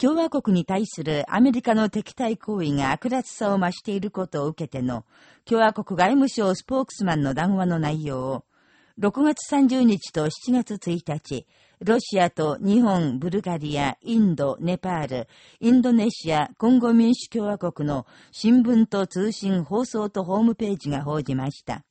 共和国に対するアメリカの敵対行為が悪辣さを増していることを受けての、共和国外務省スポークスマンの談話の内容を、6月30日と7月1日、ロシアと日本、ブルガリア、インド、ネパール、インドネシア、コンゴ民主共和国の新聞と通信、放送とホームページが報じました。